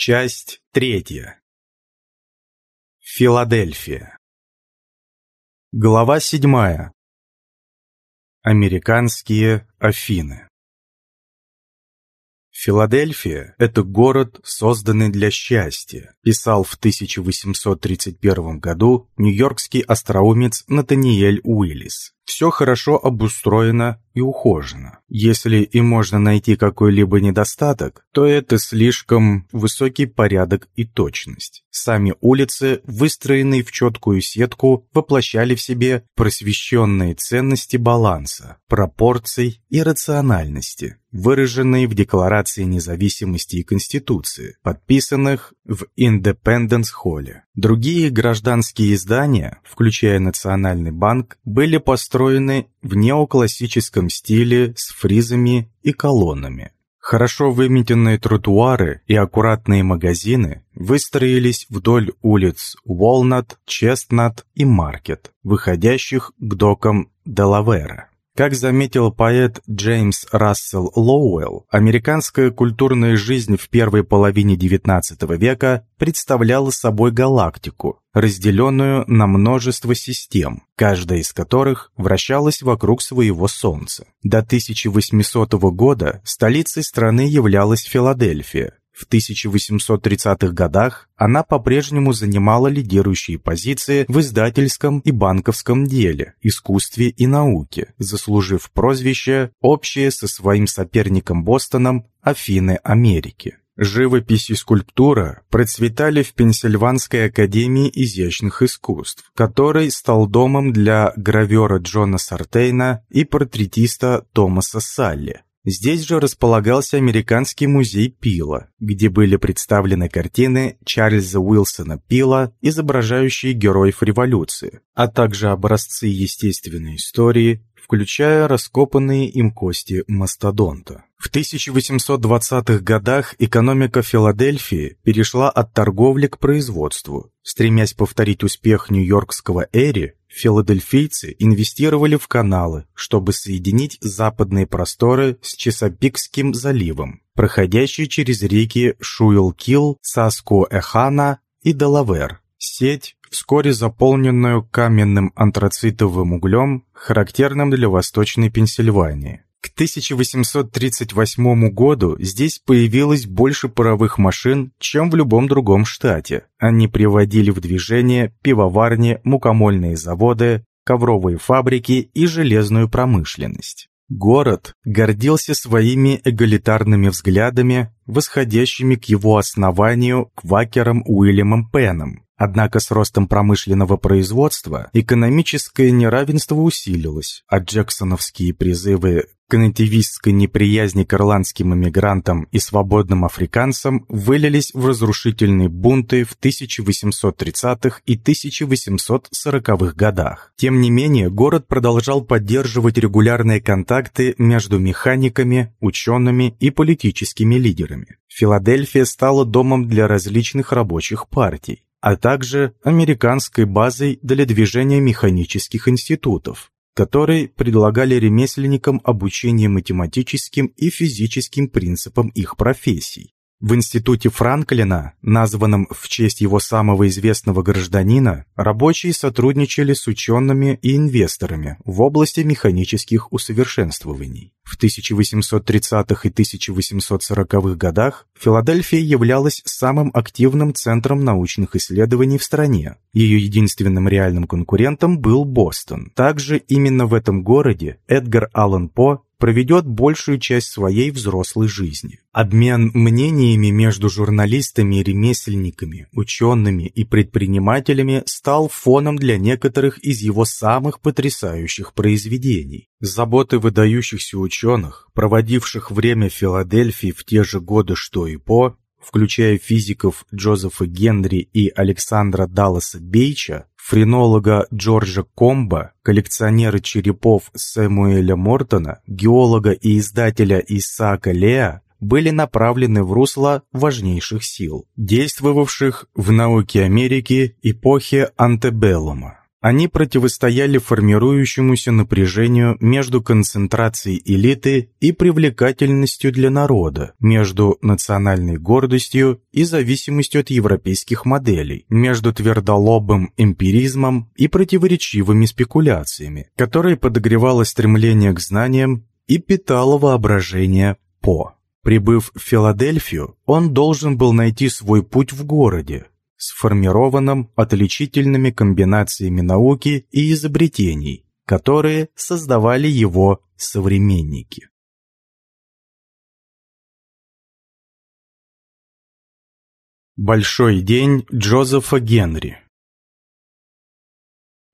Часть третья. Филадельфия. Глава седьмая. Американские Афины. Филадельфия – это город, созданный для счастья, писал в 1831 году нью-йоркский остроумец Натаниэль Уиллис. Все хорошо обустроено и ухожено. Если и можно найти какой-либо недостаток, то это слишком высокий порядок и точность. Сами улицы, выстроенные в четкую сетку, воплощали в себе просвещенные ценности баланса, пропорций и рациональности, выраженные в Декларации независимости и Конституции, подписанных в Индепенденс-холле. Другие гражданские издания, включая Национальный банк, были построены в неоклассическом стиле с фризами и колоннами. Хорошо выметенные тротуары и аккуратные магазины выстроились вдоль улиц Уолнат, Честнат и Маркет, выходящих к докам Делавера. Как заметил поэт Джеймс Рассел Лоуэлл, американская культурная жизнь в первой половине XIX века представляла собой галактику, разделенную на множество систем, каждая из которых вращалась вокруг своего Солнца. До 1800 года столицей страны являлась Филадельфия, в 1830-х годах она по-прежнему занимала лидирующие позиции в издательском и банковском деле, искусстве и науке, заслужив прозвище, общее со своим соперником Бостоном «Афины Америки». Живопись и скульптура процветали в Пенсильванской академии изящных искусств, который стал домом для гравера Джона Сартейна и портретиста Томаса Салли. Здесь же располагался Американский музей Пила, где были представлены картины Чарльза Уилсона Пила, изображающие героев революции, а также образцы естественной истории, включая раскопанные им кости мастодонта. В 1820-х годах экономика Филадельфии перешла от торговли к производству. Стремясь повторить успех нью-йоркского Эри, филадельфийцы инвестировали в каналы, чтобы соединить западные просторы с Чесапикским заливом, проходящий через реки Шуилкил, Саско-Эхана и Делавер. Сеть, вскоре заполненную каменным антрацитовым углем, характерным для Восточной Пенсильвании. К 1838 году здесь появилось больше паровых машин, чем в любом другом штате. Они приводили в движение пивоварни, мукомольные заводы, ковровые фабрики и железную промышленность. Город гордился своими эгалитарными взглядами, восходящими к его основанию квакером Уильямом Пеном, Однако с ростом промышленного производства экономическое неравенство усилилось, а джексоновские призывы к нативистской неприязни к ирландским иммигрантам и свободным африканцам вылились в разрушительные бунты в 1830-х и 1840-х годах. Тем не менее, город продолжал поддерживать регулярные контакты между механиками, учеными и политическими лидерами. Филадельфия стала домом для различных рабочих партий а также американской базой для движения механических институтов, которые предлагали ремесленникам обучение математическим и физическим принципам их профессий. В институте Франклина, названном в честь его самого известного гражданина, рабочие сотрудничали с учеными и инвесторами в области механических усовершенствований. В 1830-х и 1840-х годах Филадельфия являлась самым активным центром научных исследований в стране. Ее единственным реальным конкурентом был Бостон. Также именно в этом городе Эдгар Аллан По проведет большую часть своей взрослой жизни. Обмен мнениями между журналистами ремесленниками, учеными и предпринимателями стал фоном для некоторых из его самых потрясающих произведений. Заботы выдающихся ученых, проводивших время в Филадельфии в те же годы, что и По, включая физиков Джозефа Генри и Александра Далласа Бейча, френолога Джорджа Комба, коллекционера черепов Сэмуэля Мортона, геолога и издателя Исаака Леа были направлены в русло важнейших сил, действовавших в науке Америки эпохи антебеллума. Они противостояли формирующемуся напряжению между концентрацией элиты и привлекательностью для народа, между национальной гордостью и зависимостью от европейских моделей, между твердолобым эмпиризмом и противоречивыми спекуляциями, которые подогревало стремление к знаниям и питало воображение По. Прибыв в Филадельфию, он должен был найти свой путь в городе, сформированном отличительными комбинациями науки и изобретений, которые создавали его современники. Большой день Джозефа Генри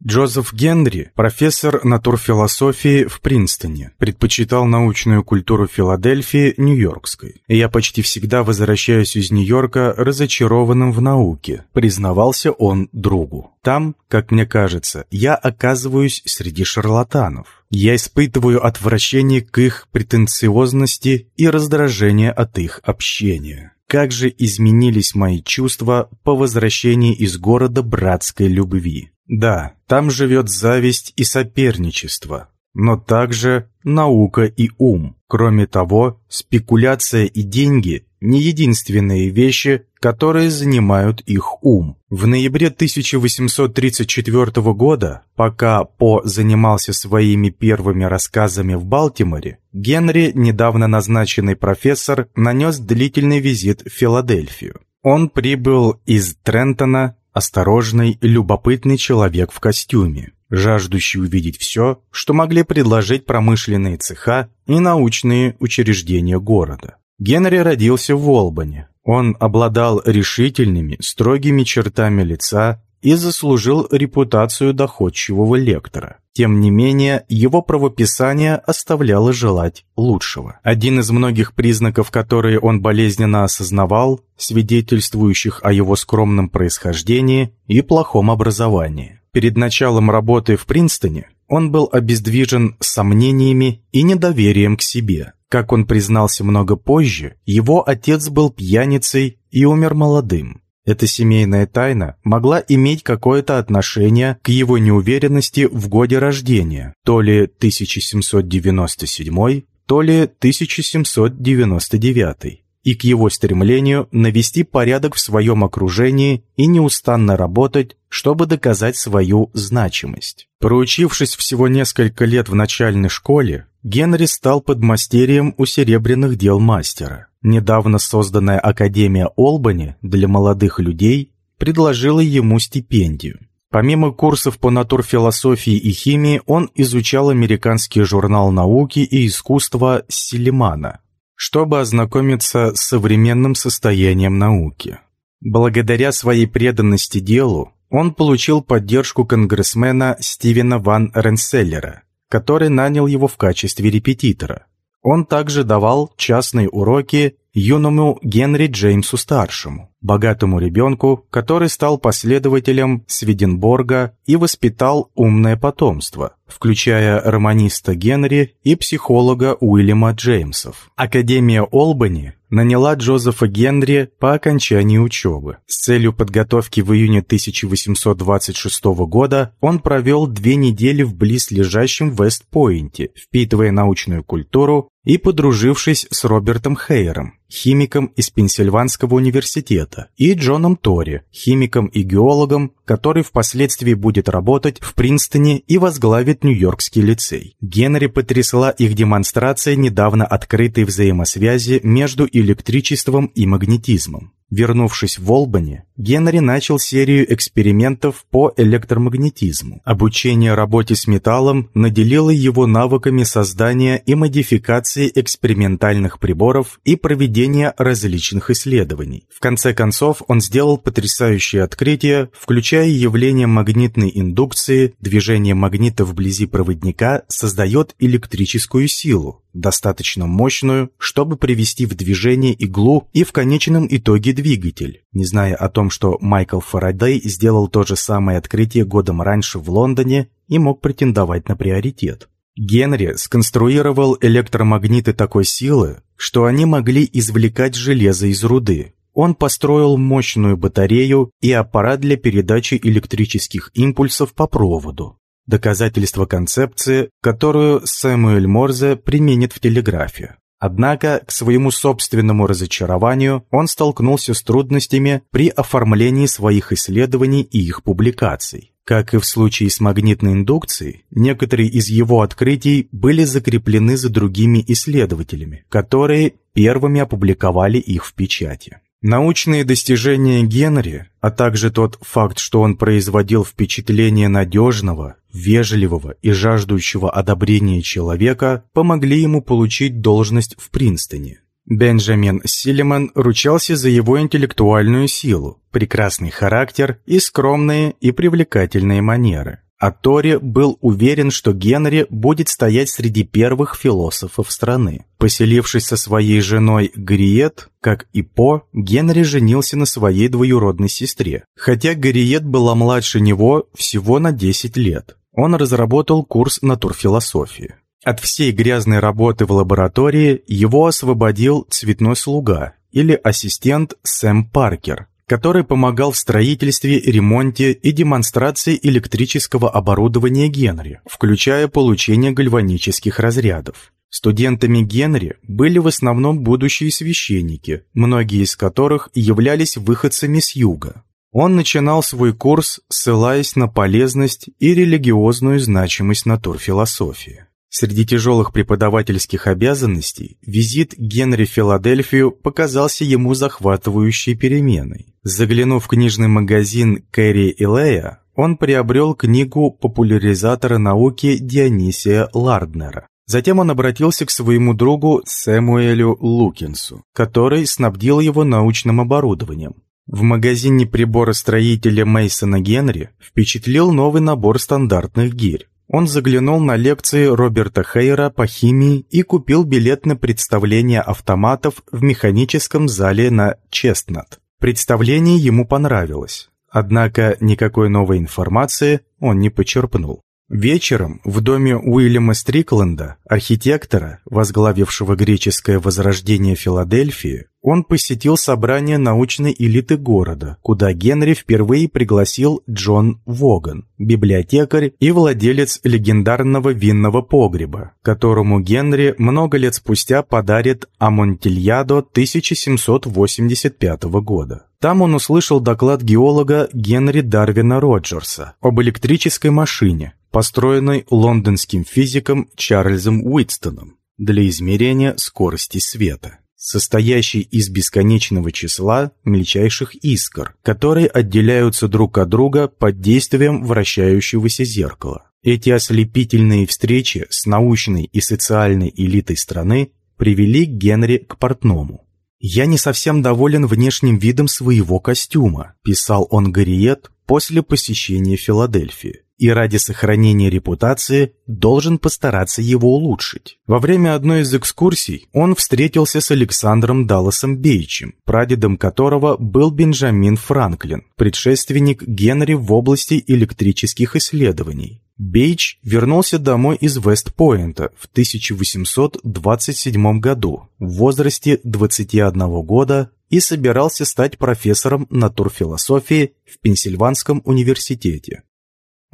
Джозеф Генри, профессор натурфилософии в Принстоне, предпочитал научную культуру Филадельфии Нью-Йоркской. «Я почти всегда возвращаюсь из Нью-Йорка разочарованным в науке», признавался он другу. «Там, как мне кажется, я оказываюсь среди шарлатанов. Я испытываю отвращение к их претенциозности и раздражение от их общения» как же изменились мои чувства по возвращении из города братской любви. Да, там живет зависть и соперничество, но также наука и ум. Кроме того, спекуляция и деньги – не единственные вещи, которые занимают их ум. В ноябре 1834 года, пока По занимался своими первыми рассказами в Балтиморе, Генри, недавно назначенный профессор, нанес длительный визит в Филадельфию. Он прибыл из Трентона осторожный, любопытный человек в костюме, жаждущий увидеть все, что могли предложить промышленные цеха и научные учреждения города. Генри родился в Волбане. Он обладал решительными, строгими чертами лица и заслужил репутацию доходчивого лектора. Тем не менее, его правописание оставляло желать лучшего. Один из многих признаков, которые он болезненно осознавал, свидетельствующих о его скромном происхождении и плохом образовании. Перед началом работы в Принстоне он был обездвижен сомнениями и недоверием к себе. Как он признался много позже, его отец был пьяницей и умер молодым. Эта семейная тайна могла иметь какое-то отношение к его неуверенности в годе рождения, то ли 1797, то ли 1799, и к его стремлению навести порядок в своем окружении и неустанно работать, чтобы доказать свою значимость. Проучившись всего несколько лет в начальной школе, Генри стал подмастерьем у серебряных дел мастера. Недавно созданная Академия Олбани для молодых людей предложила ему стипендию. Помимо курсов по натурфилософии и химии, он изучал американский журнал науки и искусства Силимана, чтобы ознакомиться с современным состоянием науки. Благодаря своей преданности делу, он получил поддержку конгрессмена Стивена Ван Ренселлера, который нанял его в качестве репетитора. Он также давал частные уроки юному Генри Джеймсу-старшему, богатому ребенку, который стал последователем Сведенборга и воспитал умное потомство, включая романиста Генри и психолога Уильяма Джеймсов. Академия Олбани наняла Джозефа Генри по окончании учебы. С целью подготовки в июне 1826 года он провел две недели в близлежащем Вест-Пойнте, впитывая научную культуру и подружившись с Робертом Хейером, химиком из Пенсильванского университета, и Джоном Тори, химиком и геологом, который впоследствии будет работать в Принстоне и возглавит Нью-Йоркский лицей. Генри потрясла их демонстрация недавно открытой взаимосвязи между электричеством и магнетизмом. Вернувшись в Олбани, Генри начал серию экспериментов по электромагнетизму. Обучение работе с металлом наделило его навыками создания и модификации экспериментальных приборов и проведения различных исследований. В конце концов, он сделал потрясающее открытие, включая явление магнитной индукции, движение магнита вблизи проводника создает электрическую силу, достаточно мощную, чтобы привести в движение иглу и в конечном итоге двигатель. Не зная о том, что Майкл Фарадей сделал то же самое открытие годом раньше в Лондоне и мог претендовать на приоритет. Генри сконструировал электромагниты такой силы, что они могли извлекать железо из руды. он построил мощную батарею и аппарат для передачи электрических импульсов по проводу. Доказательство концепции, которую Сэмюэль Морзе применит в телеграфе. Однако, к своему собственному разочарованию, он столкнулся с трудностями при оформлении своих исследований и их публикаций. Как и в случае с магнитной индукцией, некоторые из его открытий были закреплены за другими исследователями, которые первыми опубликовали их в печати. Научные достижения Генри, а также тот факт, что он производил впечатление надежного, вежливого и жаждущего одобрения человека, помогли ему получить должность в Принстоне. Бенджамин Силиман ручался за его интеллектуальную силу, прекрасный характер и скромные и привлекательные манеры а Тори был уверен, что Генри будет стоять среди первых философов страны. Поселившись со своей женой Гриет, как и По, Генри женился на своей двоюродной сестре, хотя Гриет была младше него всего на 10 лет. Он разработал курс натурфилософии. От всей грязной работы в лаборатории его освободил цветной слуга или ассистент Сэм Паркер, который помогал в строительстве, ремонте и демонстрации электрического оборудования Генри, включая получение гальванических разрядов. Студентами Генри были в основном будущие священники, многие из которых являлись выходцами с юга. Он начинал свой курс, ссылаясь на полезность и религиозную значимость натурфилософии. Среди тяжелых преподавательских обязанностей визит Генри в Филадельфию показался ему захватывающей переменой. Заглянув в книжный магазин Кэрри и Лея, он приобрел книгу популяризатора науки Дионисия Ларднера. Затем он обратился к своему другу Сэмуэлю Лукинсу, который снабдил его научным оборудованием. В магазине приборостроителя Мейсона Генри впечатлил новый набор стандартных гирь. Он заглянул на лекции Роберта Хейера по химии и купил билет на представление автоматов в механическом зале на Честнат. Представление ему понравилось, однако никакой новой информации он не почерпнул. Вечером в доме Уильяма Стрикленда, архитектора, возглавившего греческое возрождение Филадельфии, он посетил собрание научной элиты города, куда Генри впервые пригласил Джон Воган, библиотекарь и владелец легендарного винного погреба, которому Генри много лет спустя подарит Амонтильядо 1785 года. Там он услышал доклад геолога Генри Дарвина Роджерса об электрической машине, построенной лондонским физиком Чарльзом Уитстоном для измерения скорости света состоящий из бесконечного числа мельчайших искр, которые отделяются друг от друга под действием вращающегося зеркала. Эти ослепительные встречи с научной и социальной элитой страны привели Генри к портному. «Я не совсем доволен внешним видом своего костюма», писал он Гарриет после посещения Филадельфии и ради сохранения репутации должен постараться его улучшить. Во время одной из экскурсий он встретился с Александром Далласом Бейчем, прадедом которого был Бенджамин Франклин, предшественник Генри в области электрических исследований. Бейч вернулся домой из Вестпойнта в 1827 году в возрасте 21 года и собирался стать профессором натурфилософии в Пенсильванском университете.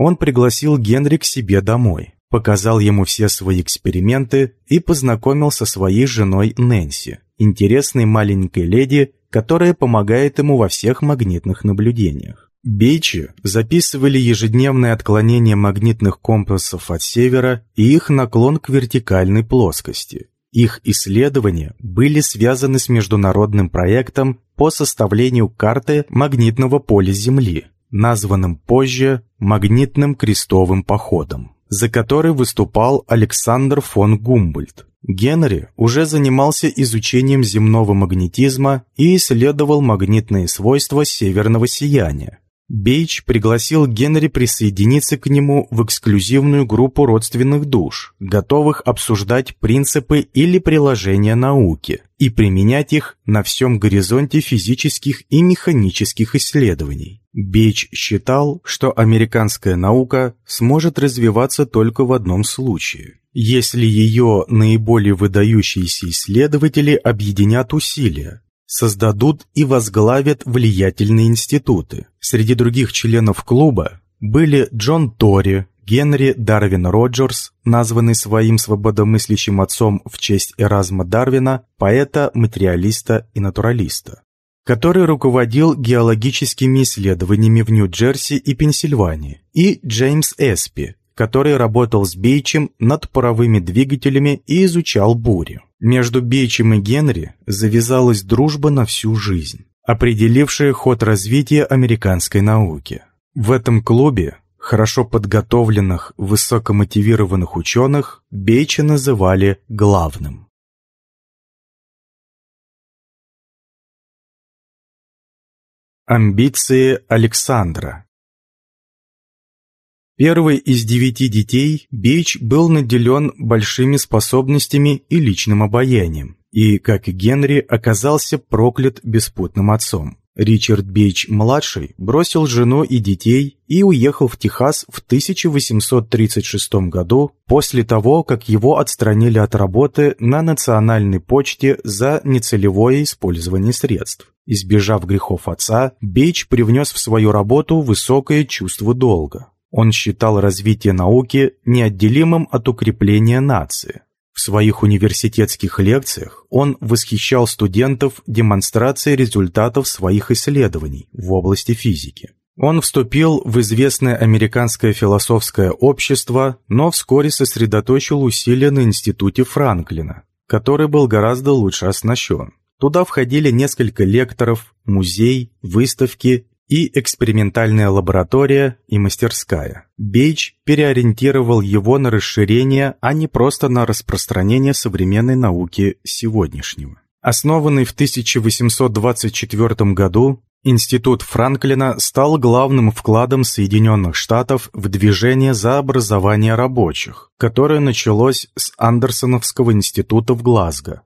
Он пригласил Генри к себе домой, показал ему все свои эксперименты и познакомил со своей женой Нэнси, интересной маленькой леди, которая помогает ему во всех магнитных наблюдениях. Бейчи записывали ежедневное отклонение магнитных компасов от севера и их наклон к вертикальной плоскости. Их исследования были связаны с международным проектом по составлению карты магнитного поля Земли, названным позже магнитным крестовым походом, за который выступал Александр фон Гумбольдт. Генри уже занимался изучением земного магнетизма и исследовал магнитные свойства северного сияния. Бейч пригласил Генри присоединиться к нему в эксклюзивную группу родственных душ, готовых обсуждать принципы или приложения науки и применять их на всем горизонте физических и механических исследований. Бейч считал, что американская наука сможет развиваться только в одном случае – если ее наиболее выдающиеся исследователи объединят усилия, создадут и возглавят влиятельные институты. Среди других членов клуба были Джон Тори, Генри Дарвин Роджерс, названный своим свободомыслящим отцом в честь Эразма Дарвина, поэта, материалиста и натуралиста, который руководил геологическими исследованиями в Нью-Джерси и Пенсильвании, и Джеймс Эспи, который работал с Бейчем над паровыми двигателями и изучал бури. Между Бейчем и Генри завязалась дружба на всю жизнь, определившая ход развития американской науки. В этом клубе хорошо подготовленных, высокомотивированных ученых Бейча называли главным. Амбиции Александра Первый из девяти детей, Бейч был наделен большими способностями и личным обаянием, и, как и Генри, оказался проклят беспутным отцом. Ричард Бейч-младший бросил жену и детей и уехал в Техас в 1836 году после того, как его отстранили от работы на национальной почте за нецелевое использование средств. Избежав грехов отца, Бейч привнес в свою работу высокое чувство долга. Он считал развитие науки неотделимым от укрепления нации. В своих университетских лекциях он восхищал студентов демонстрацией результатов своих исследований в области физики. Он вступил в известное американское философское общество, но вскоре сосредоточил усилия на институте Франклина, который был гораздо лучше оснащен. Туда входили несколько лекторов, музей, выставки и экспериментальная лаборатория и мастерская. Бейч переориентировал его на расширение, а не просто на распространение современной науки сегодняшнего. Основанный в 1824 году, Институт Франклина стал главным вкладом Соединенных Штатов в движение за образование рабочих, которое началось с Андерсоновского института в Глазго.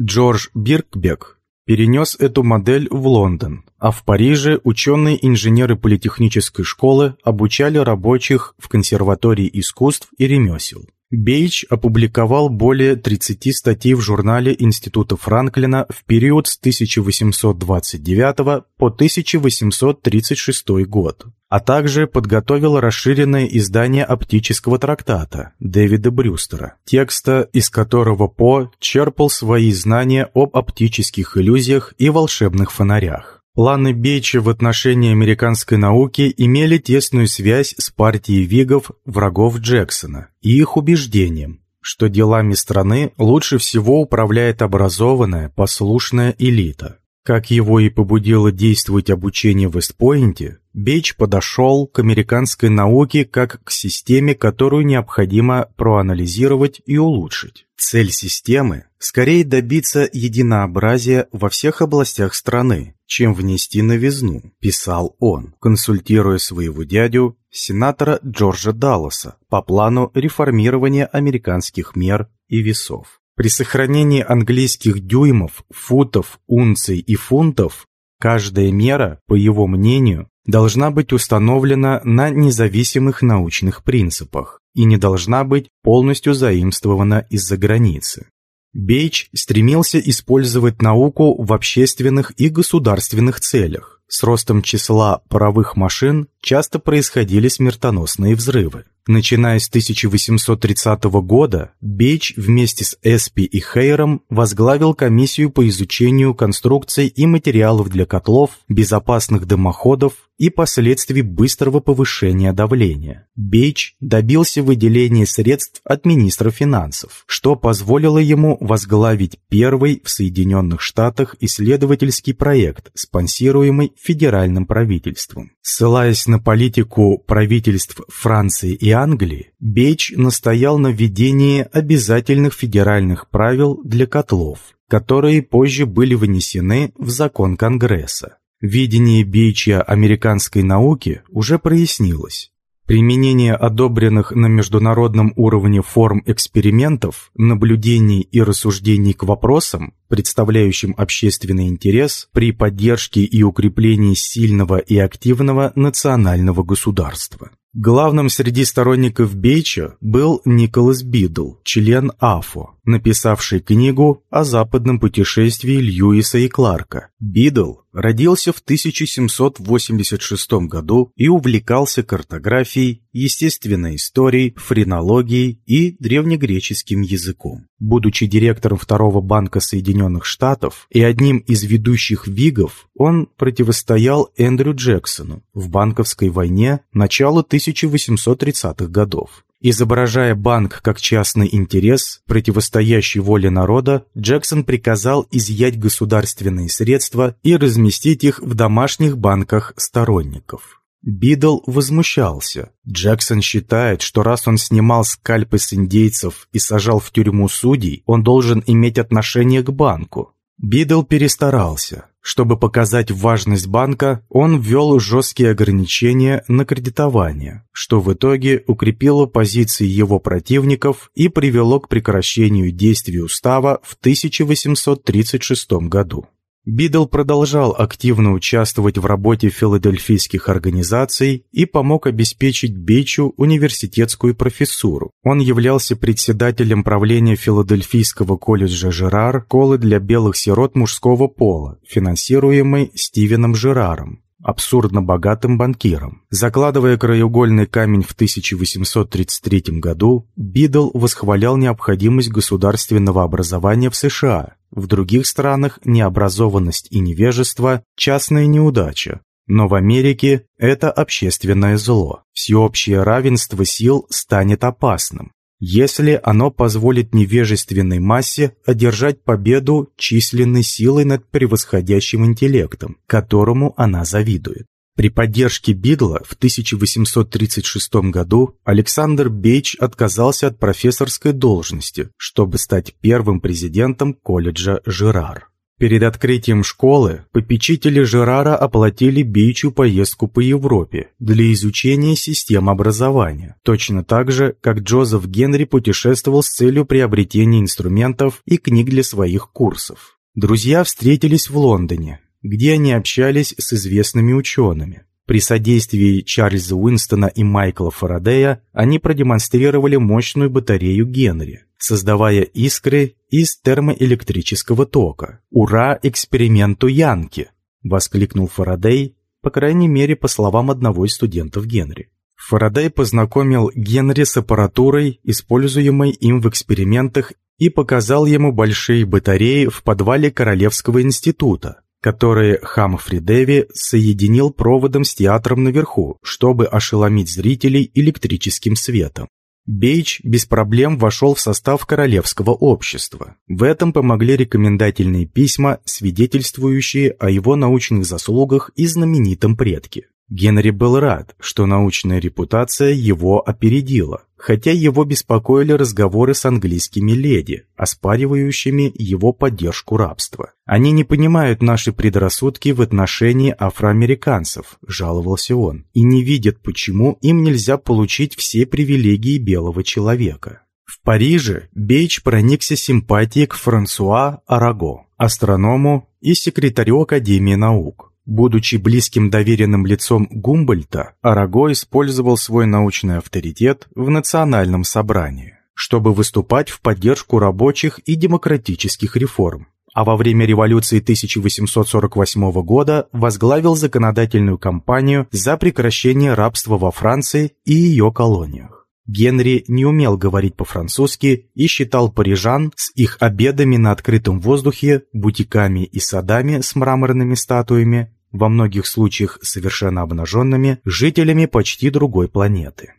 Джордж Биркбек перенес эту модель в Лондон, а в Париже ученые-инженеры политехнической школы обучали рабочих в консерватории искусств и ремесел. Бейч опубликовал более 30 статей в журнале Института Франклина в период с 1829 по 1836 год, а также подготовил расширенное издание оптического трактата Дэвида Брюстера, текста из которого По черпал свои знания об оптических иллюзиях и волшебных фонарях. Планы Бейча в отношении американской науки имели тесную связь с партией вигов, врагов Джексона, и их убеждением, что делами страны лучше всего управляет образованная, послушная элита. Как его и побудило действовать обучение в Вестпойнте, Бейч подошел к американской науке как к системе, которую необходимо проанализировать и улучшить. Цель системы – скорее добиться единообразия во всех областях страны, чем внести новизну, писал он, консультируя своего дядю, сенатора Джорджа Далласа, по плану реформирования американских мер и весов. При сохранении английских дюймов, футов, унций и фунтов каждая мера, по его мнению, должна быть установлена на независимых научных принципах и не должна быть полностью заимствована из-за границы. Бейч стремился использовать науку в общественных и государственных целях. С ростом числа паровых машин часто происходили смертоносные взрывы. Начиная с 1830 года, Бейч вместе с Эспи и Хейром возглавил комиссию по изучению конструкций и материалов для котлов, безопасных дымоходов и последствий быстрого повышения давления. Бейч добился выделения средств от министра финансов, что позволило ему возглавить первый в Соединенных Штатах исследовательский проект, спонсируемый федеральным правительством. Ссылаясь на политику правительств Франции и Англии, Бейч настоял на введении обязательных федеральных правил для котлов, которые позже были вынесены в закон Конгресса. Видение Бейча американской науки уже прояснилось. Применение одобренных на международном уровне форм экспериментов, наблюдений и рассуждений к вопросам, представляющим общественный интерес при поддержке и укреплении сильного и активного национального государства. Главным среди сторонников Бейча был Николас Бидл, член АФО, написавший книгу о западном путешествии Льюиса и Кларка. Бидл родился в 1786 году и увлекался картографией, естественной историей, френологией и древнегреческим языком. Будучи директором Второго банка Соединенных Штатов и одним из ведущих вигов, он противостоял Эндрю Джексону в банковской войне начала 1830-х годов. Изображая банк как частный интерес, противостоящий воле народа, Джексон приказал изъять государственные средства и разместить их в домашних банках сторонников. Бидл возмущался. Джексон считает, что раз он снимал скальпы с индейцев и сажал в тюрьму судей, он должен иметь отношение к банку. Бидл перестарался. Чтобы показать важность банка, он ввел жесткие ограничения на кредитование, что в итоге укрепило позиции его противников и привело к прекращению действий устава в 1836 году. Бидл продолжал активно участвовать в работе филадельфийских организаций и помог обеспечить Бичу университетскую профессуру. Он являлся председателем правления Филадельфийского колледжа Жерар, школы для белых сирот мужского пола, финансируемой Стивеном Жераром абсурдно богатым банкиром. Закладывая краеугольный камень в 1833 году, Бидл восхвалял необходимость государственного образования в США. В других странах необразованность и невежество – частная неудача. Но в Америке это общественное зло. Всеобщее равенство сил станет опасным если оно позволит невежественной массе одержать победу численной силой над превосходящим интеллектом, которому она завидует. При поддержке Бидла в 1836 году Александр Бейч отказался от профессорской должности, чтобы стать первым президентом колледжа Жерар. Перед открытием школы попечители Жерара оплатили Бичу поездку по Европе для изучения систем образования, точно так же, как Джозеф Генри путешествовал с целью приобретения инструментов и книг для своих курсов. Друзья встретились в Лондоне, где они общались с известными учеными. При содействии Чарльза Уинстона и Майкла Фарадея они продемонстрировали мощную батарею Генри, создавая искры из термоэлектрического тока. «Ура эксперименту Янки!» – воскликнул Фарадей, по крайней мере, по словам одного из студентов Генри. Фарадей познакомил Генри с аппаратурой, используемой им в экспериментах, и показал ему большие батареи в подвале Королевского института, которые Хамфри Деви соединил проводом с театром наверху, чтобы ошеломить зрителей электрическим светом. Бейч без проблем вошел в состав королевского общества. В этом помогли рекомендательные письма, свидетельствующие о его научных заслугах и знаменитом предке. Генри был рад, что научная репутация его опередила, хотя его беспокоили разговоры с английскими леди, оспаривающими его поддержку рабства. «Они не понимают наши предрассудки в отношении афроамериканцев», – жаловался он, «и не видят, почему им нельзя получить все привилегии белого человека». В Париже Бейч проникся симпатией к Франсуа Араго, астроному и секретарю Академии наук. Будучи близким доверенным лицом Гумбольта, Араго использовал свой научный авторитет в национальном собрании, чтобы выступать в поддержку рабочих и демократических реформ. А во время революции 1848 года возглавил законодательную кампанию за прекращение рабства во Франции и ее колониях. Генри не умел говорить по-французски и считал парижан с их обедами на открытом воздухе, бутиками и садами с мраморными статуями во многих случаях совершенно обнаженными, жителями почти другой планеты.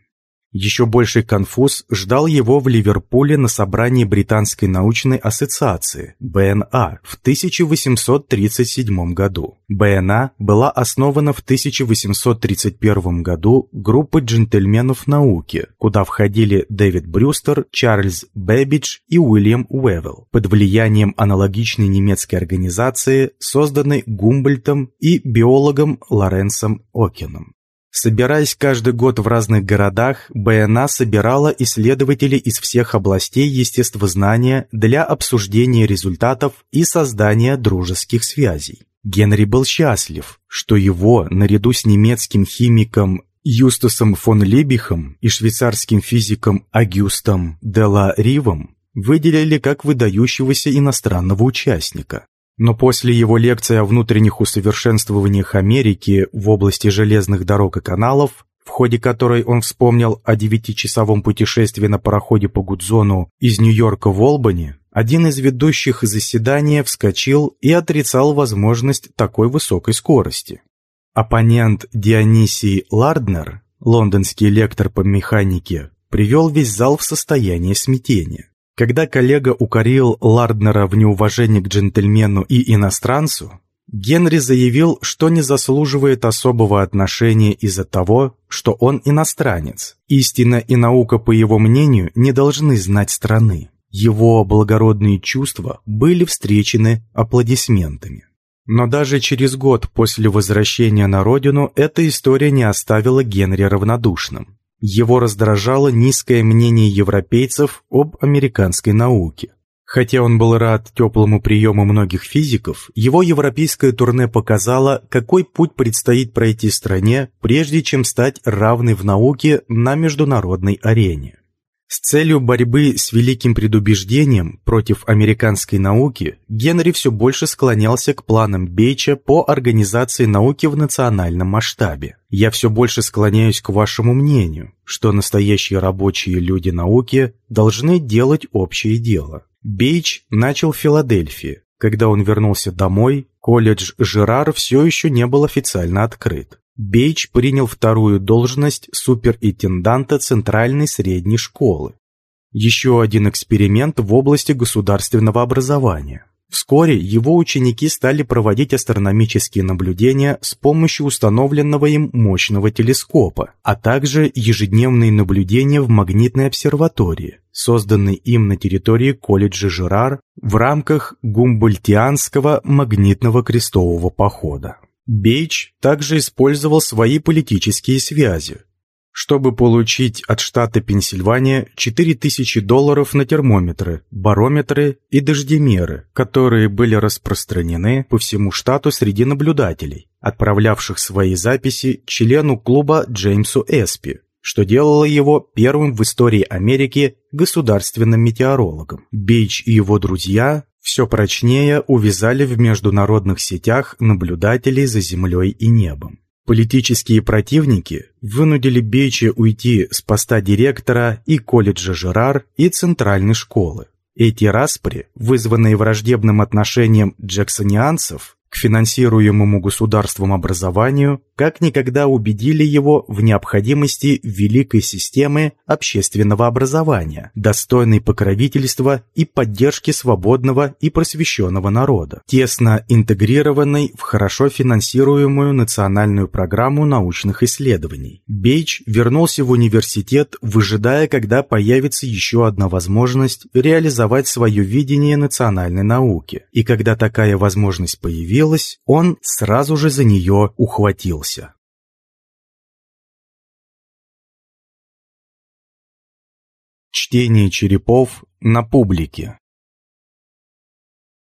Еще больший конфуз ждал его в Ливерпуле на собрании Британской научной ассоциации БНА в 1837 году. БНА была основана в 1831 году группой джентльменов науки, куда входили Дэвид Брюстер, Чарльз Бэббидж и Уильям Уэвелл, под влиянием аналогичной немецкой организации, созданной Гумбольдтом и биологом Лоренсом Океном. Собираясь каждый год в разных городах, БНА собирала исследователей из всех областей естествознания для обсуждения результатов и создания дружеских связей. Генри был счастлив, что его, наряду с немецким химиком Юстусом фон Либихом и швейцарским физиком Огюстом де ла Ривом выделили как выдающегося иностранного участника. Но после его лекции о внутренних усовершенствованиях Америки в области железных дорог и каналов, в ходе которой он вспомнил о девятичасовом путешествии на пароходе по Гудзону из Нью-Йорка в Олбани, один из ведущих заседания вскочил и отрицал возможность такой высокой скорости. Оппонент Дионисий Ларднер, лондонский лектор по механике, привел весь зал в состояние смятения. Когда коллега укорил Ларднера в неуважении к джентльмену и иностранцу, Генри заявил, что не заслуживает особого отношения из-за того, что он иностранец. Истина и наука, по его мнению, не должны знать страны. Его благородные чувства были встречены аплодисментами. Но даже через год после возвращения на родину эта история не оставила Генри равнодушным. Его раздражало низкое мнение европейцев об американской науке. Хотя он был рад теплому приему многих физиков, его европейское турне показало, какой путь предстоит пройти стране, прежде чем стать равной в науке на международной арене. С целью борьбы с великим предубеждением против американской науки Генри все больше склонялся к планам Бейча по организации науки в национальном масштабе. Я все больше склоняюсь к вашему мнению, что настоящие рабочие люди науки должны делать общее дело. Бейч начал в Филадельфии. Когда он вернулся домой, колледж Жерар все еще не был официально открыт. Бейч принял вторую должность суперинтенданта Центральной средней школы. Еще один эксперимент в области государственного образования. Вскоре его ученики стали проводить астрономические наблюдения с помощью установленного им мощного телескопа, а также ежедневные наблюдения в магнитной обсерватории, созданной им на территории колледжа Жерар в рамках Гумбольтианского магнитного крестового похода. Бейч также использовал свои политические связи, чтобы получить от штата Пенсильвания 4000 долларов на термометры, барометры и дождемеры, которые были распространены по всему штату среди наблюдателей, отправлявших свои записи члену клуба Джеймсу Эспи, что делало его первым в истории Америки государственным метеорологом. Бейч и его друзья все прочнее увязали в международных сетях наблюдателей за землей и небом. Политические противники вынудили Бейча уйти с поста директора и колледжа Жерар, и центральной школы. Эти распри, вызванные враждебным отношением джексонианцев, к финансируемому государством образованию, как никогда убедили его в необходимости великой системы общественного образования, достойной покровительства и поддержки свободного и просвещенного народа, тесно интегрированной в хорошо финансируемую национальную программу научных исследований. Бейч вернулся в университет, выжидая, когда появится еще одна возможность реализовать свое видение национальной науки. И когда такая возможность появилась, появилась, он сразу же за нее ухватился. Чтение черепов на публике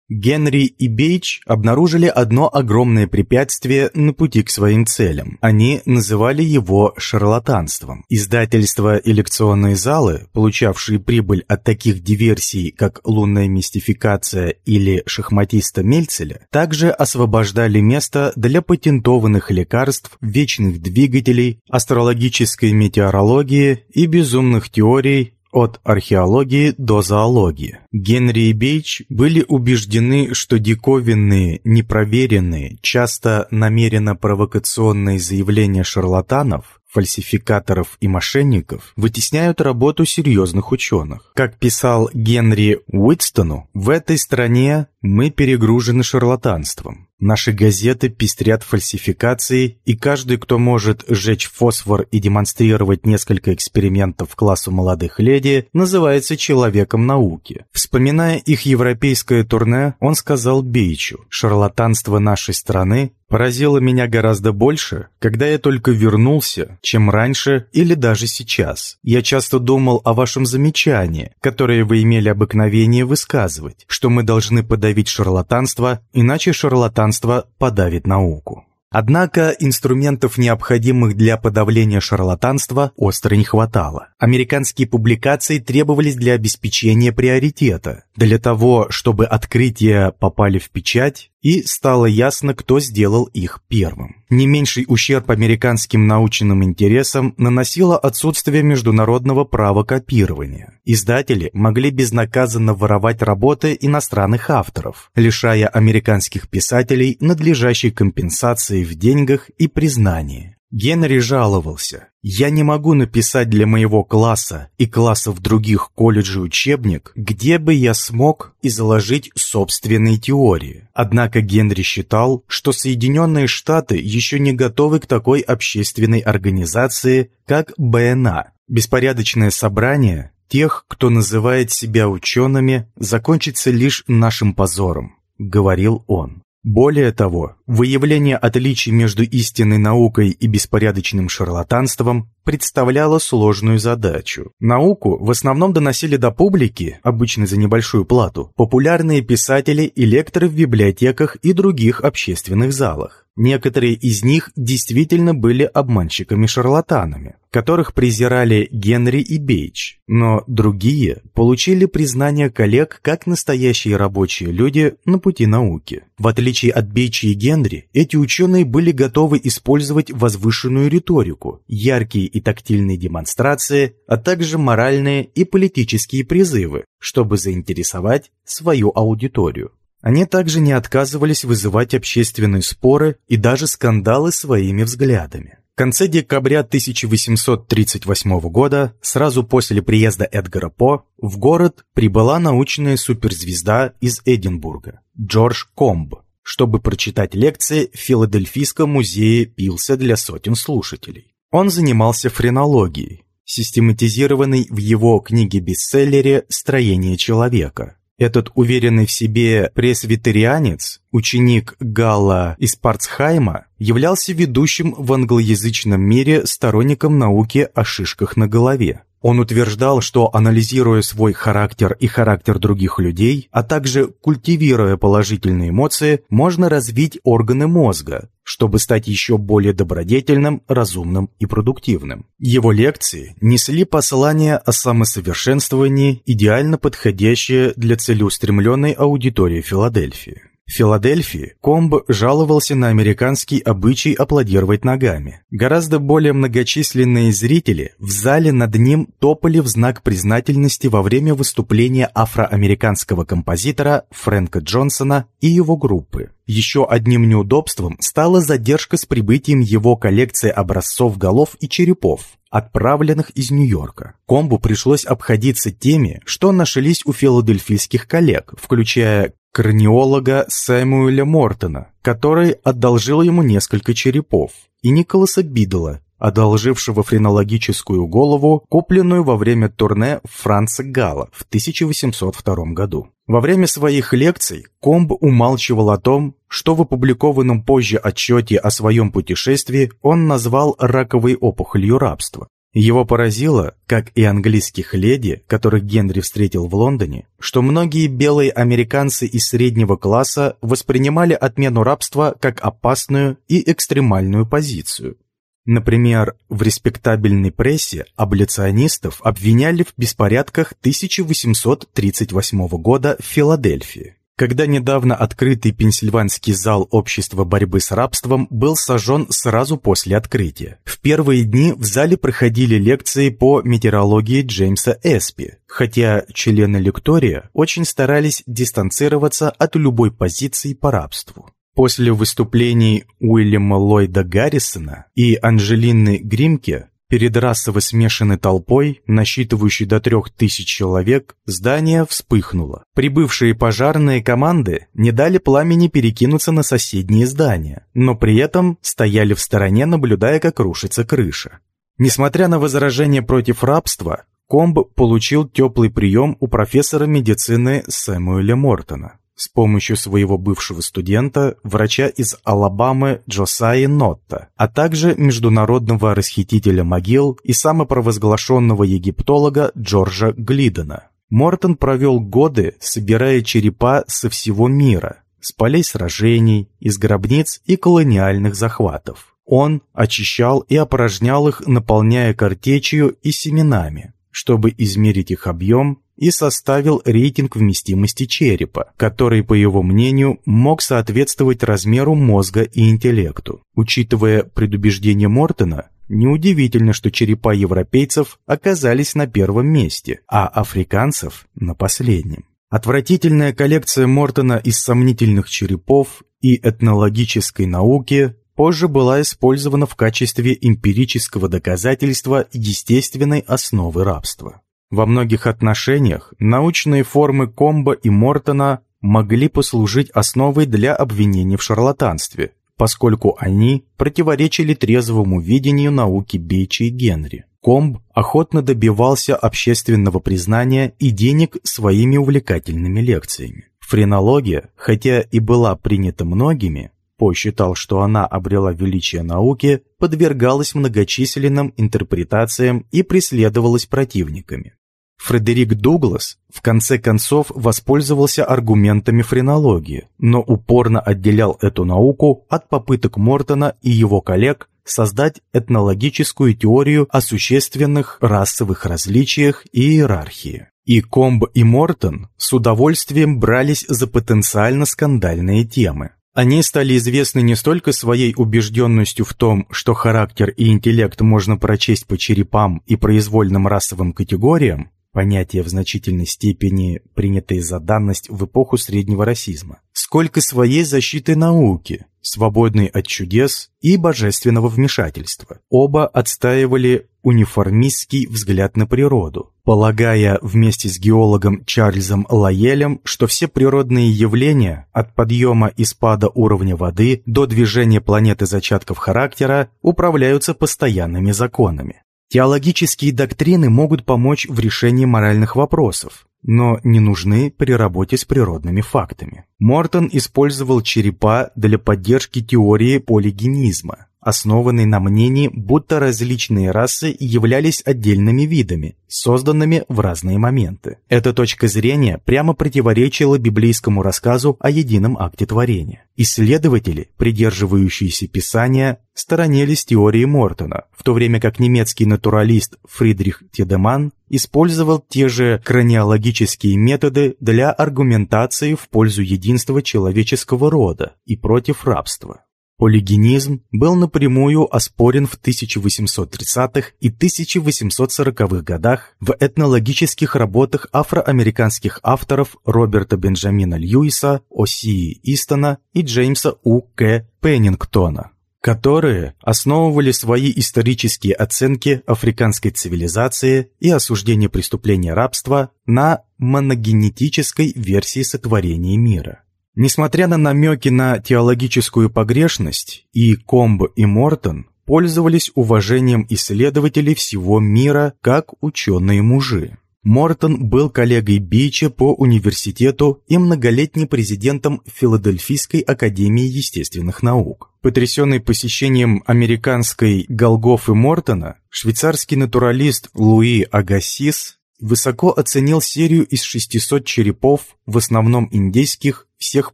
Генри и Бейч обнаружили одно огромное препятствие на пути к своим целям. Они называли его шарлатанством. Издательства и лекционные залы, получавшие прибыль от таких диверсий, как «Лунная мистификация» или «Шахматиста Мельцеля», также освобождали место для патентованных лекарств, вечных двигателей, астрологической метеорологии и безумных теорий от археологии до зоологии. Генри и Бейч были убеждены, что диковинные, непроверенные, часто намеренно провокационные заявления шарлатанов фальсификаторов и мошенников вытесняют работу серьезных ученых. Как писал Генри Уитстону, в этой стране мы перегружены шарлатанством. Наши газеты пестрят фальсификацией, и каждый, кто может сжечь фосфор и демонстрировать несколько экспериментов классу молодых леди, называется человеком науки. Вспоминая их европейское турне, он сказал Бейчу, «Шарлатанство нашей страны поразило меня гораздо больше, когда я только вернулся, чем раньше или даже сейчас. Я часто думал о вашем замечании, которое вы имели обыкновение высказывать, что мы должны подавить шарлатанство, иначе шарлатанство подавит науку. Однако инструментов, необходимых для подавления шарлатанства, остро не хватало. Американские публикации требовались для обеспечения приоритета, для того, чтобы открытия попали в печать, и стало ясно, кто сделал их первым. Не меньший ущерб американским научным интересам наносило отсутствие международного права копирования. Издатели могли безнаказанно воровать работы иностранных авторов, лишая американских писателей надлежащей компенсации в деньгах и признании. Генри жаловался. «Я не могу написать для моего класса и классов других колледжей учебник, где бы я смог изложить собственные теории». Однако Генри считал, что Соединенные Штаты еще не готовы к такой общественной организации, как БНА. Беспорядочное собрание тех, кто называет себя учеными, закончится лишь нашим позором, говорил он. Более того, выявление отличий между истинной наукой и беспорядочным шарлатанством представляло сложную задачу. Науку в основном доносили до публики, обычно за небольшую плату, популярные писатели и лекторы в библиотеках и других общественных залах. Некоторые из них действительно были обманщиками-шарлатанами, которых презирали Генри и Бейч, но другие получили признание коллег как настоящие рабочие люди на пути науки. В отличие от Бейча и Генри, эти ученые были готовы использовать возвышенную риторику, яркие и тактильные демонстрации, а также моральные и политические призывы, чтобы заинтересовать свою аудиторию. Они также не отказывались вызывать общественные споры и даже скандалы своими взглядами. В конце декабря 1838 года, сразу после приезда Эдгара По, в город прибыла научная суперзвезда из Эдинбурга, Джордж Комб, чтобы прочитать лекции в Филадельфийском музее пился для сотен слушателей. Он занимался френологией, систематизированной в его книге-бестселлере «Строение человека», этот уверенный в себе пресвитерианец, ученик Галла из Парцхайма, являлся ведущим в англоязычном мире сторонником науки о шишках на голове. Он утверждал, что анализируя свой характер и характер других людей, а также культивируя положительные эмоции, можно развить органы мозга, чтобы стать еще более добродетельным, разумным и продуктивным. Его лекции несли послание о самосовершенствовании, идеально подходящее для целеустремленной аудитории Филадельфии. В Филадельфии Комб жаловался на американский обычай аплодировать ногами. Гораздо более многочисленные зрители в зале над ним топали в знак признательности во время выступления афроамериканского композитора Фрэнка Джонсона и его группы. Еще одним неудобством стала задержка с прибытием его коллекции образцов голов и черепов, отправленных из Нью-Йорка. Комбу пришлось обходиться теми, что нашлись у филадельфийских коллег, включая краниолога Сэмуэля Мортона, который одолжил ему несколько черепов, и Николаса Бидла, одолжившего френологическую голову, купленную во время турне Франца Гала в 1802 году. Во время своих лекций Комб умалчивал о том, что в опубликованном позже отчете о своем путешествии он назвал раковой опухолью рабства. Его поразило, как и английских леди, которых Генри встретил в Лондоне, что многие белые американцы из среднего класса воспринимали отмену рабства как опасную и экстремальную позицию. Например, в респектабельной прессе аболиционистов обвиняли в беспорядках 1838 года в Филадельфии когда недавно открытый Пенсильванский зал общества борьбы с рабством был сожжен сразу после открытия. В первые дни в зале проходили лекции по метеорологии Джеймса Эспи, хотя члены лектория очень старались дистанцироваться от любой позиции по рабству. После выступлений Уильяма Ллойда Гаррисона и Анжелины Гримке Перед расово смешанной толпой, насчитывающей до трех тысяч человек, здание вспыхнуло. Прибывшие пожарные команды не дали пламени перекинуться на соседние здания, но при этом стояли в стороне, наблюдая, как рушится крыша. Несмотря на возражения против рабства, Комб получил теплый прием у профессора медицины Сэмуэля Мортона с помощью своего бывшего студента, врача из Алабамы Джосаи Нотта, а также международного расхитителя могил и самопровозглашенного египтолога Джорджа Глидена. Мортон провел годы, собирая черепа со всего мира, с полей сражений, из гробниц и колониальных захватов. Он очищал и опорожнял их, наполняя картечью и семенами, чтобы измерить их объем и составил рейтинг вместимости черепа, который, по его мнению, мог соответствовать размеру мозга и интеллекту. Учитывая предубеждение Мортона, неудивительно, что черепа европейцев оказались на первом месте, а африканцев – на последнем. Отвратительная коллекция Мортона из сомнительных черепов и этнологической науки позже была использована в качестве эмпирического доказательства естественной основы рабства. Во многих отношениях научные формы Комбо и Мортона могли послужить основой для обвинений в шарлатанстве, поскольку они противоречили трезвому видению науки Бейча и Генри. Комб охотно добивался общественного признания и денег своими увлекательными лекциями. Френология, хотя и была принята многими, По считал, что она обрела величие науки, подвергалась многочисленным интерпретациям и преследовалась противниками. Фредерик Дуглас в конце концов воспользовался аргументами френологии, но упорно отделял эту науку от попыток Мортона и его коллег создать этнологическую теорию о существенных расовых различиях и иерархии. И Комб и Мортон с удовольствием брались за потенциально скандальные темы. Они стали известны не столько своей убежденностью в том, что характер и интеллект можно прочесть по черепам и произвольным расовым категориям, понятие в значительной степени принятое за данность в эпоху среднего расизма, сколько своей защиты науки, свободной от чудес и божественного вмешательства. Оба отстаивали униформистский взгляд на природу, полагая вместе с геологом Чарльзом Лаелем, что все природные явления, от подъема и спада уровня воды до движения планеты зачатков характера, управляются постоянными законами. Теологические доктрины могут помочь в решении моральных вопросов, но не нужны при работе с природными фактами. Мортон использовал черепа для поддержки теории полигенизма, основанной на мнении, будто различные расы являлись отдельными видами, созданными в разные моменты. Эта точка зрения прямо противоречила библейскому рассказу о едином акте творения. Исследователи, придерживающиеся Писания, сторонились теории Мортона, в то время как немецкий натуралист Фридрих Тедеман использовал те же краниологические методы для аргументации в пользу единства человеческого рода и против рабства. Полигенизм был напрямую оспорен в 1830-х и 1840-х годах в этнологических работах афроамериканских авторов Роберта Бенджамина Льюиса, Осии Истона и Джеймса У. К. Пеннингтона, которые основывали свои исторические оценки африканской цивилизации и осуждение преступления рабства на моногенетической версии сотворения мира. Несмотря на намеки на теологическую погрешность, и Комб, и Мортон пользовались уважением исследователей всего мира как ученые-мужи. Мортон был коллегой Бича по университету и многолетним президентом Филадельфийской академии естественных наук. Потрясенный посещением американской Голгофы Мортона, швейцарский натуралист Луи Агасис высоко оценил серию из 600 черепов, в основном индейских, всех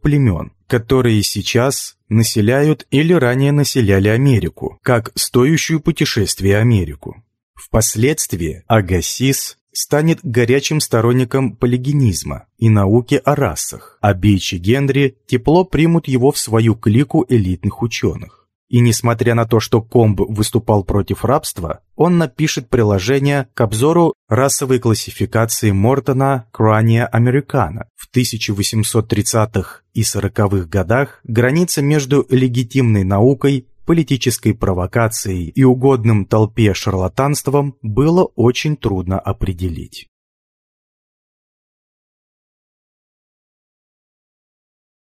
племен, которые сейчас населяют или ранее населяли Америку, как стоящую путешествие Америку. Впоследствии Агасис станет горячим сторонником полигенизма и науки о расах, а и Генри тепло примут его в свою клику элитных ученых. И несмотря на то, что Комб выступал против рабства, он напишет приложение к обзору расовой классификации Мортона Крания Американа. В 1830-х и 40-х годах граница между легитимной наукой, политической провокацией и угодным толпе шарлатанством было очень трудно определить.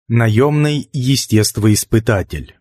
Наемный естествоиспытатель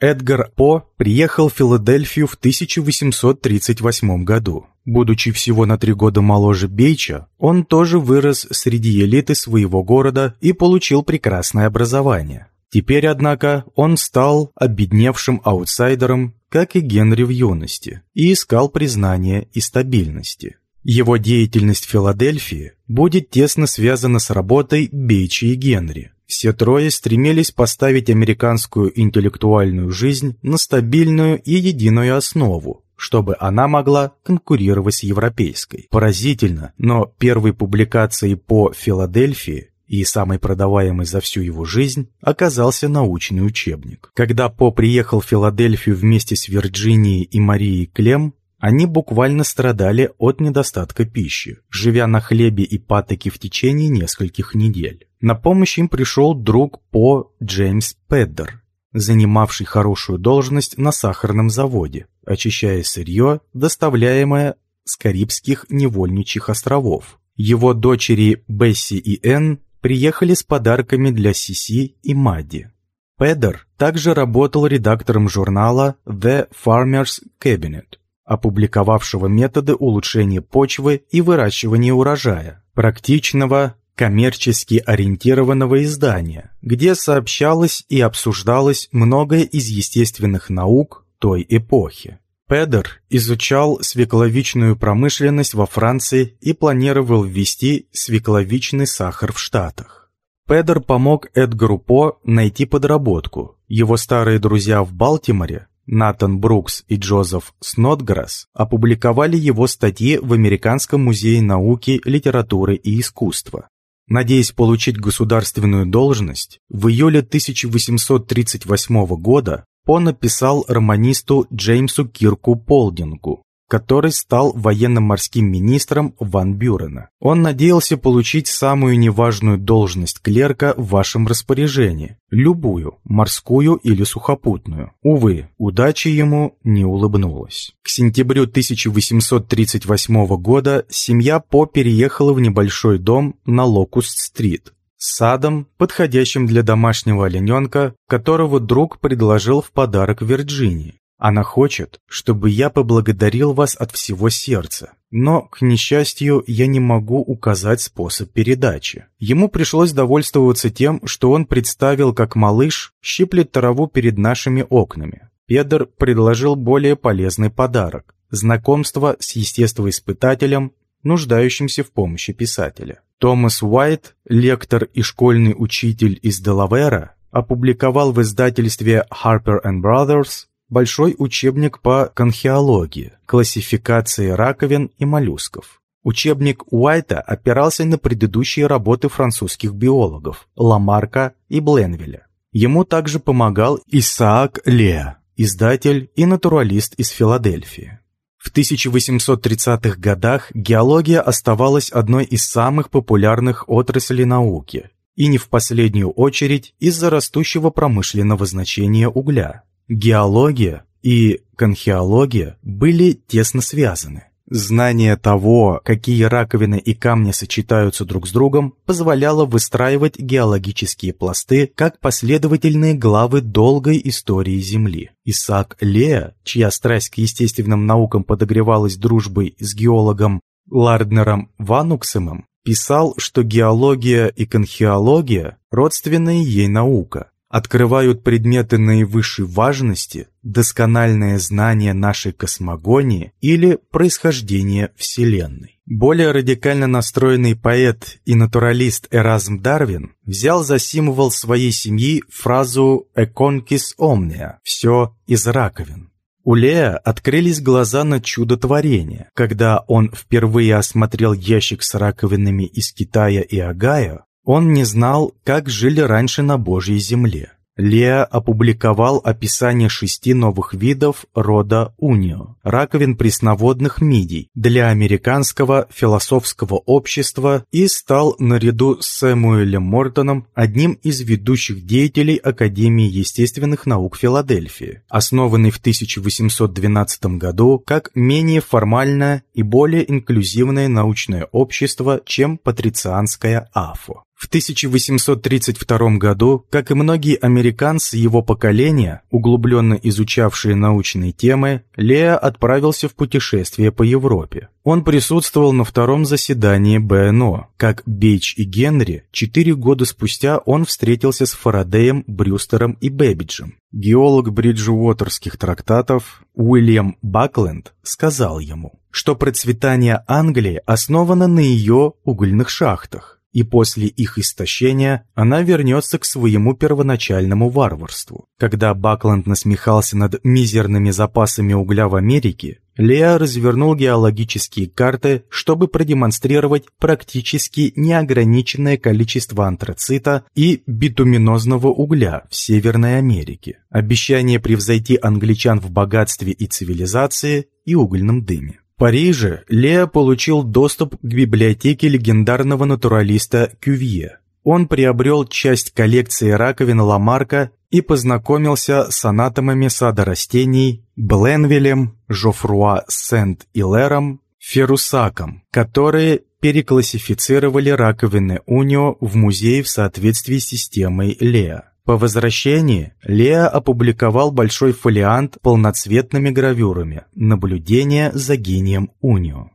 Эдгар По приехал в Филадельфию в 1838 году. Будучи всего на три года моложе Бейча, он тоже вырос среди элиты своего города и получил прекрасное образование. Теперь, однако, он стал обедневшим аутсайдером, как и Генри в юности, и искал признания и стабильности. Его деятельность в Филадельфии будет тесно связана с работой Бейча и Генри. Все трое стремились поставить американскую интеллектуальную жизнь на стабильную и единую основу, чтобы она могла конкурировать с европейской. Поразительно, но первой публикацией по Филадельфии и самой продаваемой за всю его жизнь оказался научный учебник. Когда По приехал в Филадельфию вместе с Вирджинией и Марией Клем, они буквально страдали от недостатка пищи, живя на хлебе и патоке в течение нескольких недель. На помощь им пришел друг По Джеймс Педдер, занимавший хорошую должность на сахарном заводе, очищая сырье, доставляемое с Карибских невольничьих островов. Его дочери Бесси и Энн приехали с подарками для Сиси и Мадди. Педдер также работал редактором журнала The Farmer's Cabinet, опубликовавшего методы улучшения почвы и выращивания урожая, практичного, коммерчески ориентированного издания, где сообщалось и обсуждалось многое из естественных наук той эпохи. Педер изучал свекловичную промышленность во Франции и планировал ввести свекловичный сахар в Штатах. Педер помог Эдгару По найти подработку. Его старые друзья в Балтиморе Натан Брукс и Джозеф Снотграсс опубликовали его статьи в Американском музее науки, литературы и искусства. Надеясь получить государственную должность, в июле 1838 года По написал романисту Джеймсу Кирку Полдингу который стал военно-морским министром Ван Бюрена. Он надеялся получить самую неважную должность клерка в вашем распоряжении, любую, морскую или сухопутную. Увы, удача ему не улыбнулась. К сентябрю 1838 года семья По переехала в небольшой дом на Локуст-стрит, садом, подходящим для домашнего олененка, которого друг предложил в подарок Вирджинии. Она хочет, чтобы я поблагодарил вас от всего сердца. Но, к несчастью, я не могу указать способ передачи. Ему пришлось довольствоваться тем, что он представил, как малыш щиплет траву перед нашими окнами. Педер предложил более полезный подарок – знакомство с естествоиспытателем, нуждающимся в помощи писателя. Томас Уайт, лектор и школьный учитель из Делавера, опубликовал в издательстве Harper Brothers большой учебник по конхеологии, классификации раковин и моллюсков. Учебник Уайта опирался на предыдущие работы французских биологов Ламарка и Бленвеля. Ему также помогал Исаак Леа, издатель и натуралист из Филадельфии. В 1830-х годах геология оставалась одной из самых популярных отраслей науки, и не в последнюю очередь из-за растущего промышленного значения угля. Геология и конхеология были тесно связаны. Знание того, какие раковины и камни сочетаются друг с другом, позволяло выстраивать геологические пласты как последовательные главы долгой истории Земли. Исаак Леа, чья страсть к естественным наукам подогревалась дружбой с геологом Ларднером Вануксемом, писал, что геология и конхеология – родственная ей наука, открывают предметы наивысшей важности, доскональное знание нашей космогонии или происхождения Вселенной. Более радикально настроенный поэт и натуралист Эразм Дарвин взял за символ своей семьи фразу «эконкис omnia» – «все из раковин». У Лея открылись глаза на чудотворение, когда он впервые осмотрел ящик с раковинами из Китая и Агая, он не знал, как жили раньше на Божьей земле. Лео опубликовал описание шести новых видов рода унио, раковин пресноводных мидий, для американского философского общества и стал наряду с Сэмуэлем Мортоном одним из ведущих деятелей Академии естественных наук Филадельфии, основанный в 1812 году как менее формальное и более инклюзивное научное общество, чем патрицианское АФО. В 1832 году, как и многие американцы его поколения, углубленно изучавшие научные темы, Лео отправился в путешествие по Европе. Он присутствовал на втором заседании БНО. Как Бейч и Генри, четыре года спустя он встретился с Фарадеем, Брюстером и Бэббиджем. Геолог бриджуотерских трактатов Уильям Бакленд сказал ему, что процветание Англии основано на ее угольных шахтах и после их истощения она вернется к своему первоначальному варварству. Когда Бакланд насмехался над мизерными запасами угля в Америке, Лео развернул геологические карты, чтобы продемонстрировать практически неограниченное количество антрацита и битуминозного угля в Северной Америке. Обещание превзойти англичан в богатстве и цивилизации и угольном дыме. Париже Лео получил доступ к библиотеке легендарного натуралиста Кювье. Он приобрел часть коллекции раковин Ламарка и познакомился с анатомами сада растений Бленвилем, Жофруа Сент-Илером, Ферусаком, которые переклассифицировали раковины Унио в музей в соответствии с системой Лео. По возвращении Лео опубликовал большой фолиант полноцветными гравюрами «Наблюдение за гением Унио».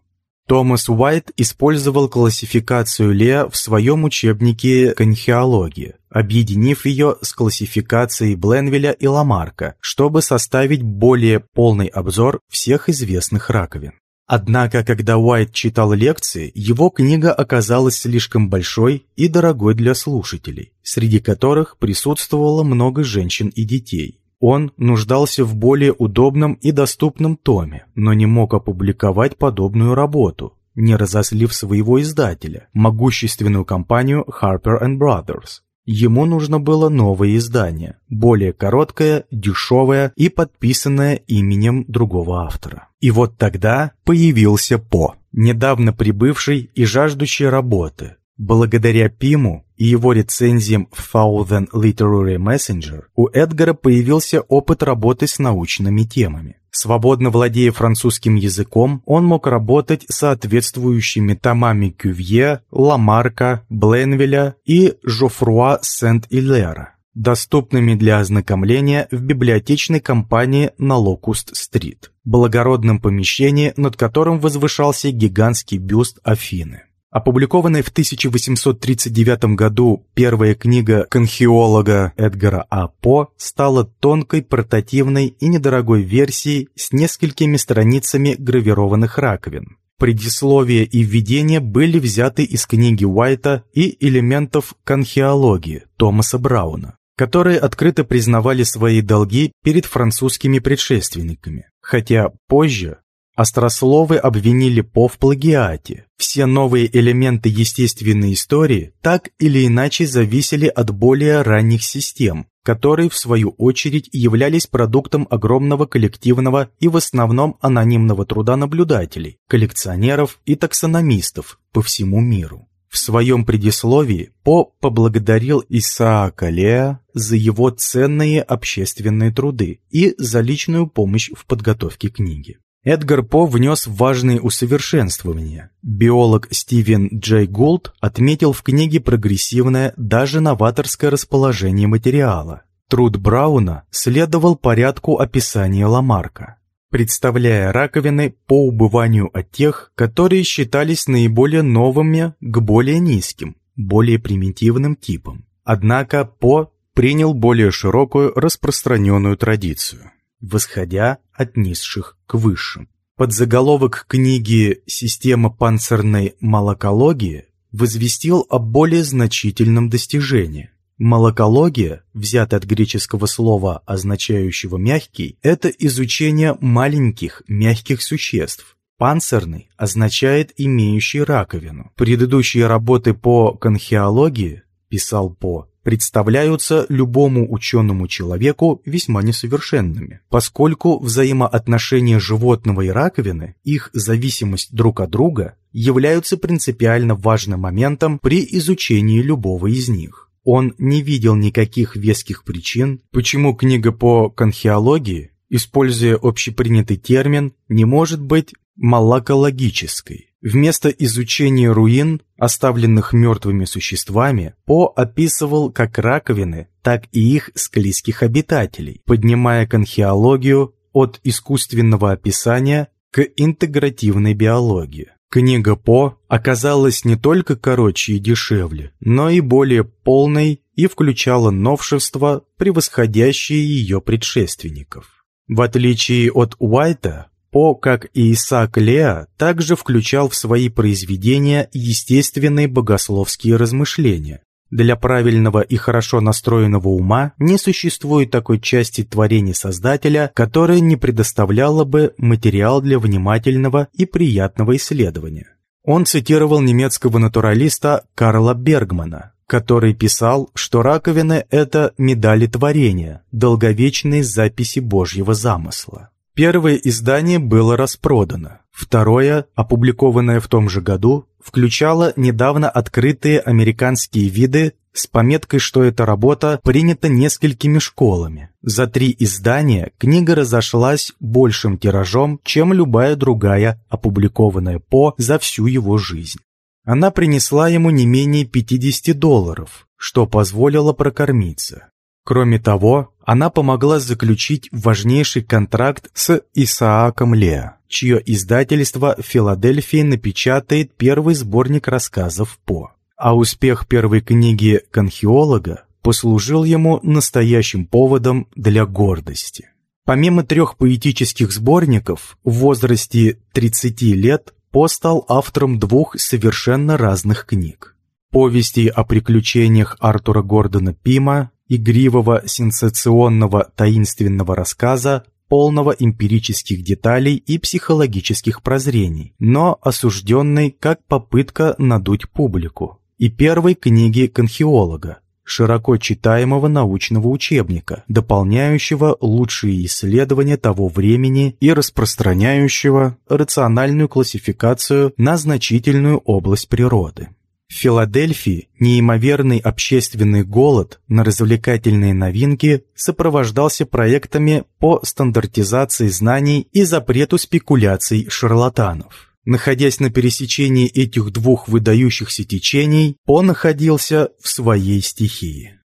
Томас Уайт использовал классификацию Лео в своем учебнике «Конхеология», объединив ее с классификацией Бленвеля и Ламарка, чтобы составить более полный обзор всех известных раковин. Однако, когда Уайт читал лекции, его книга оказалась слишком большой и дорогой для слушателей, среди которых присутствовало много женщин и детей. Он нуждался в более удобном и доступном томе, но не мог опубликовать подобную работу, не разослив своего издателя, могущественную компанию Harper Brothers. Ему нужно было новое издание, более короткое, дешевое и подписанное именем другого автора. И вот тогда появился По, недавно прибывший и жаждущий работы. Благодаря Пиму и его рецензиям в Thousand Literary Messenger у Эдгара появился опыт работы с научными темами. Свободно владея французским языком, он мог работать с соответствующими томами Кювье, Ламарка, Бленвеля и Жофруа Сент-Илера, доступными для ознакомления в библиотечной компании на Локуст-стрит, благородном помещении, над которым возвышался гигантский бюст Афины. Опубликованная в 1839 году первая книга конхиолога Эдгара А. По стала тонкой, портативной и недорогой версией с несколькими страницами гравированных раковин. Предисловие и введение были взяты из книги Уайта и элементов конхиологии Томаса Брауна, которые открыто признавали свои долги перед французскими предшественниками, хотя позже Острословы обвинили По в плагиате. Все новые элементы естественной истории так или иначе зависели от более ранних систем, которые, в свою очередь, являлись продуктом огромного коллективного и в основном анонимного труда наблюдателей, коллекционеров и таксономистов по всему миру. В своем предисловии По поблагодарил Исаака Леа за его ценные общественные труды и за личную помощь в подготовке книги. Эдгар По внес важные усовершенствования. Биолог Стивен Джей Гулд отметил в книге прогрессивное, даже новаторское расположение материала. Труд Брауна следовал порядку описания Ламарка, представляя раковины по убыванию от тех, которые считались наиболее новыми к более низким, более примитивным типам. Однако По принял более широкую распространенную традицию восходя от низших к высшим. Подзаголовок книги «Система панцирной молокологии» возвестил о более значительном достижении. Молокология, взята от греческого слова, означающего «мягкий», это изучение маленьких мягких существ. Панцирный означает «имеющий раковину». Предыдущие работы по конхеологии, писал По, представляются любому ученому человеку весьма несовершенными, поскольку взаимоотношения животного и раковины, их зависимость друг от друга, являются принципиально важным моментом при изучении любого из них. Он не видел никаких веских причин, почему книга по конхеологии, используя общепринятый термин, не может быть малакологической. Вместо изучения руин, оставленных мертвыми существами, По описывал как раковины, так и их склизких обитателей, поднимая конхеологию от искусственного описания к интегративной биологии. Книга По оказалась не только короче и дешевле, но и более полной и включала новшества, превосходящие ее предшественников. В отличие от Уайта, По, как и Исаак Леа, также включал в свои произведения естественные богословские размышления. Для правильного и хорошо настроенного ума не существует такой части творений Создателя, которая не предоставляла бы материал для внимательного и приятного исследования. Он цитировал немецкого натуралиста Карла Бергмана, который писал, что раковины – это медали творения, долговечные записи Божьего замысла. Первое издание было распродано. Второе, опубликованное в том же году, включало недавно открытые американские виды с пометкой, что эта работа принята несколькими школами. За три издания книга разошлась большим тиражом, чем любая другая, опубликованная По за всю его жизнь. Она принесла ему не менее 50 долларов, что позволило прокормиться. Кроме того, она помогла заключить важнейший контракт с Исааком Леа, чье издательство в Филадельфии напечатает первый сборник рассказов По. А успех первой книги «Конхиолога» послужил ему настоящим поводом для гордости. Помимо трех поэтических сборников, в возрасте 30 лет По стал автором двух совершенно разных книг. Повести о приключениях Артура Гордона Пима игривого, сенсационного, таинственного рассказа, полного эмпирических деталей и психологических прозрений, но осужденной как попытка надуть публику. И первой книги конхиолога, широко читаемого научного учебника, дополняющего лучшие исследования того времени и распространяющего рациональную классификацию на значительную область природы. В Филадельфии неимоверный общественный голод на развлекательные новинки сопровождался проектами по стандартизации знаний и запрету спекуляций шарлатанов. Находясь на пересечении этих двух выдающихся течений, он находился в своей стихии.